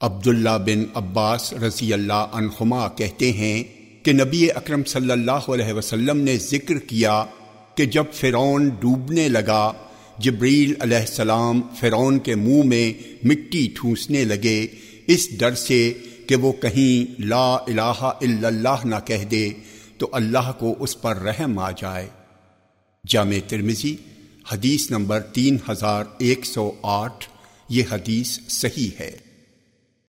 عبداللہ بن عباس رضی اللہ عنہما کہتے ہیں کہ نبی اکرم صلی اللہ علیہ وسلم نے ذکر کیا کہ جب فرعون ڈوبنے لگا، جبریل علیہ السلام فرعون کے منہ میں مٹی ٹھونسنے لگے۔ اس ڈر سے کہ وہ کہیں لا الہ الا اللہ نہ کہہ دے تو اللہ کو اس پر رحم آ جائے۔ جامع ترمزی حدیث نمبر تین ہزار ایک سو آٹھ، یہ حدیث صحیح ہے۔